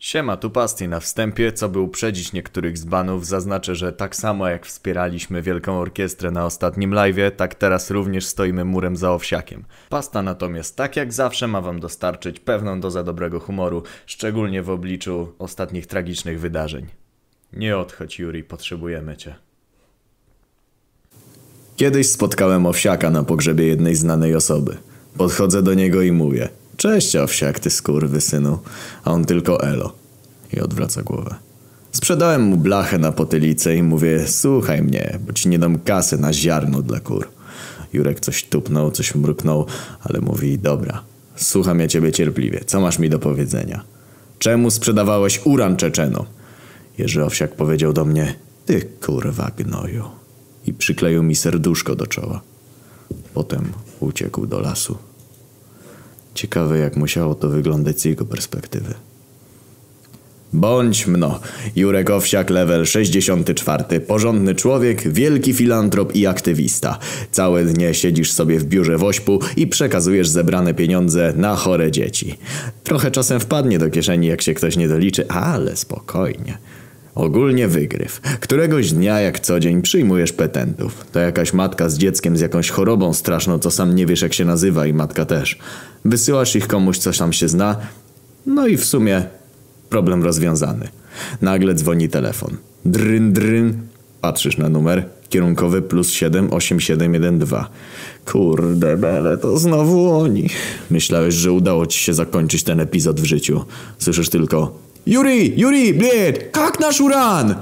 Siema, tu Pasti. Na wstępie, co by uprzedzić niektórych z banów, zaznaczę, że tak samo jak wspieraliśmy Wielką Orkiestrę na ostatnim live'ie, tak teraz również stoimy murem za owsiakiem. Pasta natomiast, tak jak zawsze, ma wam dostarczyć pewną dozę dobrego humoru, szczególnie w obliczu ostatnich tragicznych wydarzeń. Nie odchodź, Yuri, potrzebujemy cię. Kiedyś spotkałem owsiaka na pogrzebie jednej znanej osoby. Podchodzę do niego i mówię Cześć owsiak, ty synu. A on tylko elo. I odwraca głowę. Sprzedałem mu blachę na potylicę i mówię Słuchaj mnie, bo ci nie dam kasy na ziarno dla kur. Jurek coś tupnął, coś mruknął, ale mówi Dobra, słucham ja ciebie cierpliwie. Co masz mi do powiedzenia? Czemu sprzedawałeś uran Czeczeno? Jerzy Owsiak powiedział do mnie Ty kurwa gnoju. I przykleił mi serduszko do czoła. Potem uciekł do lasu. Ciekawe, jak musiało to wyglądać z jego perspektywy. Bądź mno. Jurek Owsiak, level 64. Porządny człowiek, wielki filantrop i aktywista. Całe dnie siedzisz sobie w biurze wośpu i przekazujesz zebrane pieniądze na chore dzieci. Trochę czasem wpadnie do kieszeni, jak się ktoś nie doliczy, ale spokojnie. Ogólnie wygryw. Któregoś dnia, jak co dzień, przyjmujesz petentów. To jakaś matka z dzieckiem z jakąś chorobą straszną, co sam nie wiesz jak się nazywa i matka też. Wysyłasz ich komuś, coś tam się zna. No i w sumie problem rozwiązany. Nagle dzwoni telefon. Dryn, dryn. Patrzysz na numer. Kierunkowy plus 78712. Kurde bele, to znowu oni. Myślałeś, że udało ci się zakończyć ten epizod w życiu. Słyszysz tylko Juri, Juri, bled, jak nasz uran?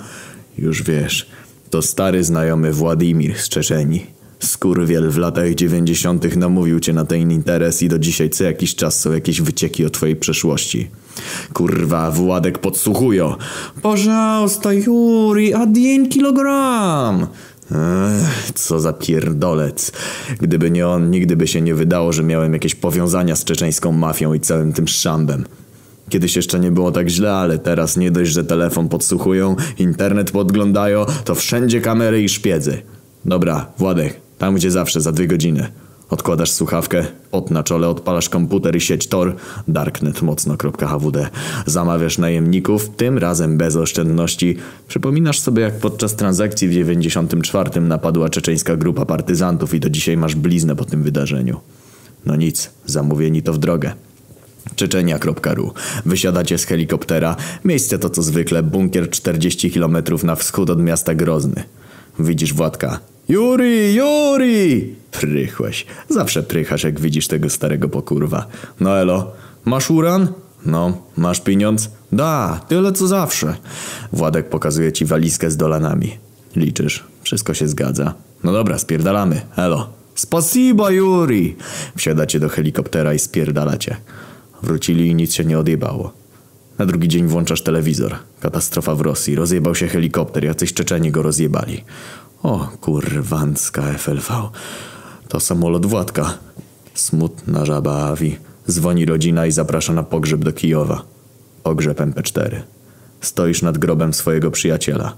Już wiesz, to stary znajomy Władimir z Czeczeni. Skurwiel w latach dziewięćdziesiątych namówił cię na ten interes i do dzisiaj co jakiś czas są jakieś wycieki o twojej przeszłości. Kurwa, Władek podsłuchują. Pożałsta, Juri, a jeden kilogram. Co za pierdolec. Gdyby nie on, nigdy by się nie wydało, że miałem jakieś powiązania z czeczeńską mafią i całym tym szambem. Kiedyś jeszcze nie było tak źle, ale teraz nie dość, że telefon podsłuchują, internet podglądają, to wszędzie kamery i szpiedzy. Dobra, Władek, tam gdzie zawsze, za dwie godziny. Odkładasz słuchawkę, pot na czole, odpalasz komputer i sieć Tor, darknetmocno.hwd. Zamawiasz najemników, tym razem bez oszczędności. Przypominasz sobie, jak podczas transakcji w 94 napadła czeczeńska grupa partyzantów i do dzisiaj masz bliznę po tym wydarzeniu. No nic, zamówieni to w drogę. Czeczenia.ru. Wysiadacie z helikoptera. Miejsce to co zwykle bunkier 40 km na wschód od miasta Grozny. Widzisz Władka. Juri, Juri! Prychłeś. Zawsze prychasz jak widzisz tego starego pokurwa. No elo, masz uran? No, masz pieniądz? Da, tyle co zawsze. Władek pokazuje ci walizkę z dolanami. Liczysz, wszystko się zgadza. No dobra, spierdalamy. Elo. Spasiba, Juri! Wsiadacie do helikoptera i spierdalacie. Wrócili i nic się nie odjebało. Na drugi dzień włączasz telewizor. Katastrofa w Rosji. Rozjebał się helikopter. Jacyś Czeczeni go rozjebali. O, kurwanska FLV. To samolot Władka. Smutna żaba Awi. Dzwoni rodzina i zaprasza na pogrzeb do Kijowa. Pogrzeb MP4. Stoisz nad grobem swojego przyjaciela.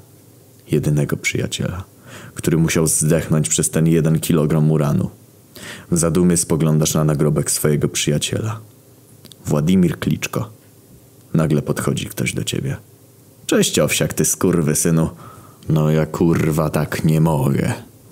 Jedynego przyjaciela. Który musiał zdechnąć przez ten jeden kilogram uranu. W zadumie spoglądasz na nagrobek swojego przyjaciela. Władimir Kliczko. Nagle podchodzi ktoś do ciebie. Cześć owsiak, ty skurwy synu. No ja kurwa tak nie mogę.